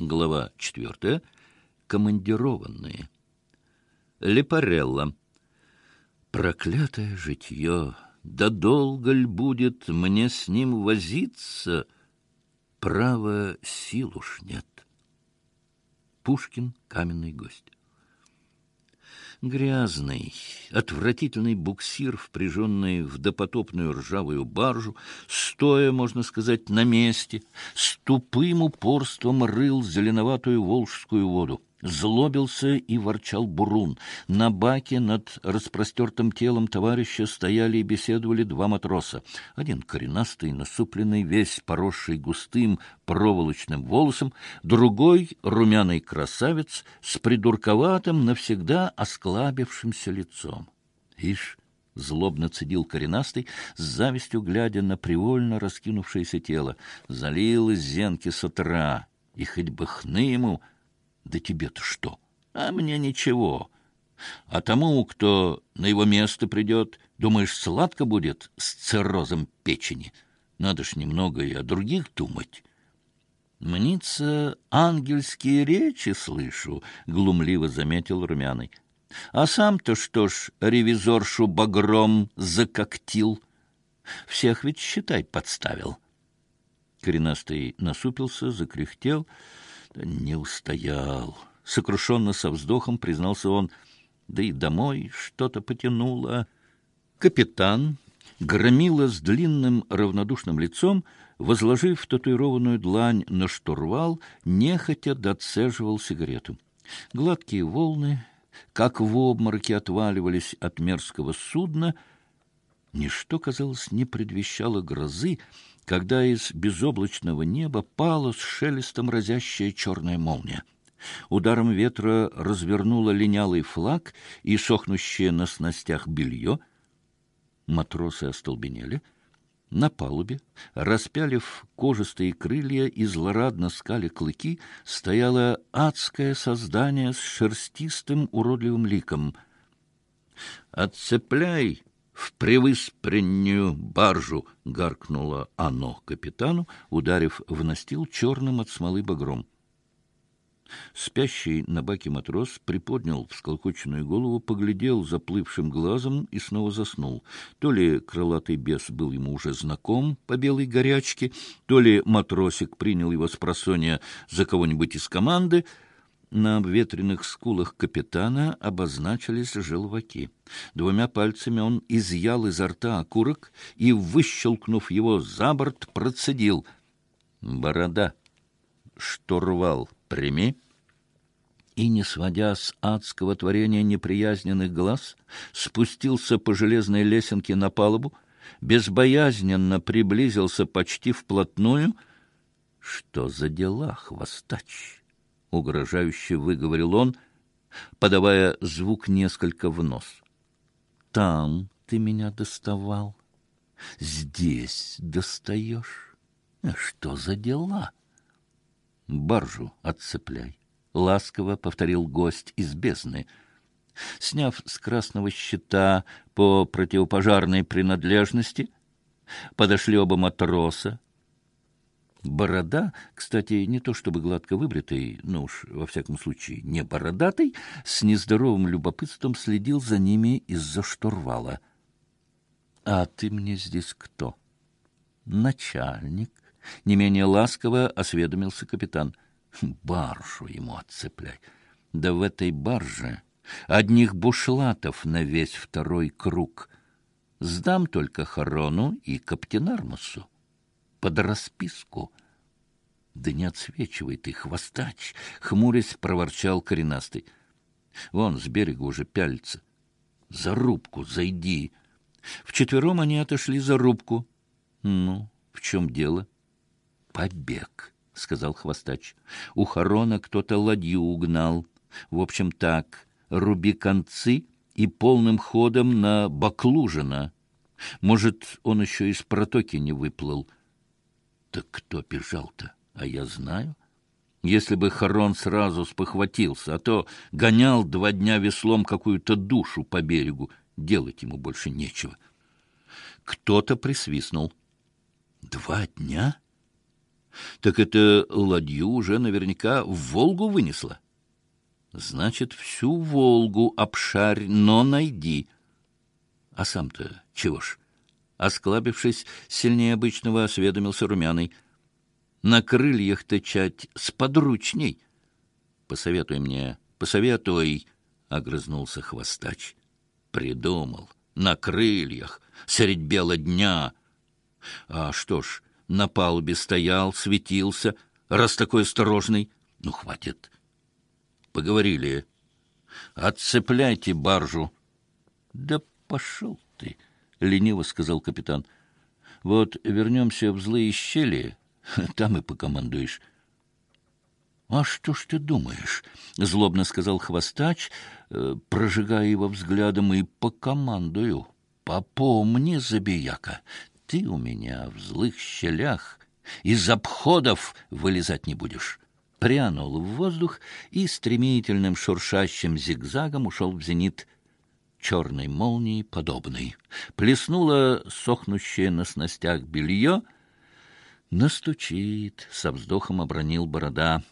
Глава четвертая. Командированные. Лепарелла. Проклятое житье! Да долго ль будет мне с ним возиться? Право, сил уж нет. Пушкин, каменный гость. Грязный, отвратительный буксир, впряженный в допотопную ржавую баржу, стоя, можно сказать, на месте, с тупым упорством рыл зеленоватую волжскую воду. Злобился и ворчал бурун. На баке над распростертым телом товарища стояли и беседовали два матроса. Один коренастый, насупленный, весь поросший густым проволочным волосом, другой — румяный красавец с придурковатым, навсегда осклабившимся лицом. Ишь! — злобно цедил коренастый, с завистью глядя на привольно раскинувшееся тело. Залил из зенки с утра, и хоть бы хны ему — да тебе-то что? А мне ничего. А тому, кто на его место придет, думаешь, сладко будет с циррозом печени? Надо ж немного и о других думать. Мнится, ангельские речи слышу, — глумливо заметил Румяный. А сам-то что ж ревизоршу багром закоктил? Всех ведь, считай, подставил. Коренастый насупился, закряхтел — не устоял. Сокрушенно со вздохом признался он. Да и домой что-то потянуло. Капитан громила с длинным равнодушным лицом, возложив татуированную длань на штурвал, нехотя доцеживал сигарету. Гладкие волны, как в обмороке, отваливались от мерзкого судна. Ничто, казалось, не предвещало грозы, когда из безоблачного неба пала с шелестом разящая черная молния. Ударом ветра развернула линялый флаг и сохнущее на снастях белье. Матросы остолбенели. На палубе, распялив кожистые крылья и злорадно скали клыки, стояло адское создание с шерстистым уродливым ликом. «Отцепляй в превыспреннюю баржу!» — гаркнуло оно капитану, ударив в настил черным от смолы багром. Спящий на баке матрос приподнял всколокоченную голову, поглядел заплывшим глазом и снова заснул. То ли крылатый бес был ему уже знаком по белой горячке, то ли матросик принял его с просонья за кого-нибудь из команды — на обветренных скулах капитана обозначились желваки. Двумя пальцами он изъял изо рта окурок и, выщелкнув его за борт, процедил. «Борода! Штурвал прими!» И, не сводя с адского творения неприязненных глаз, спустился по железной лесенке на палубу, безбоязненно приблизился почти вплотную. «Что за дела, хвостач?» — угрожающе выговорил он, подавая звук несколько в нос. «Там ты меня доставал, здесь достаешь. Что за дела?» «Баржу отцепляй», — ласково повторил гость из бездны. Сняв с красного щита по противопожарной принадлежности, подошли оба матроса, Борода, кстати, не то чтобы гладко выбритый, но уж, во всяком случае, не бородатый, с нездоровым любопытством следил за ними из-за штурвала. — А ты мне здесь кто? — Начальник. Не менее ласково осведомился капитан. — Баржу ему отцепляй. Да в этой барже одних бушлатов на весь второй круг. Сдам только Харону и Каптенармусу под расписку. — Да не отсвечивай ты, хвостач! — хмурясь проворчал коренастый. — Вон с берега уже пялится. — За рубку зайди. Вчетвером они отошли за рубку. — Ну, в чем дело? — Побег, — сказал хвостач. У Харона кто-то ладью угнал. В общем, так, руби концы и полным ходом на Баклужина. Может, он еще из протоки не выплыл. — так кто бежал-то? А я знаю. Если бы Харон сразу спохватился, а то гонял два дня веслом какую-то душу по берегу, делать ему больше нечего. Кто-то присвистнул. Два дня? Так это ладью уже наверняка в Волгу вынесла. Значит, всю Волгу обшарь, но найди. А сам-то чего ж? Осклабившись, сильнее обычного осведомился румяный. На крыльях-то чать сподручней. Посоветуй мне, посоветуй, — огрызнулся хвостач. Придумал. На крыльях, средь бела дня. А что ж, на палубе стоял, светился, раз такой осторожный. Ну, хватит. Поговорили. Отцепляйте баржу. Да пошел ты, — лениво сказал капитан. Вот вернемся в злые щели, там и покомандуешь. — А что ж ты думаешь? — злобно сказал хвостач, э, прожигая его взглядом, — и покомандую. — Попомни, забияка, ты у меня в злых щелях из обходов вылезать не будешь. Прянул в воздух и стремительным шуршащим зигзагом ушел в зенит черной молнии подобной. Плеснуло сохнущее на снастях белье. Настучит, со вздохом обронил борода.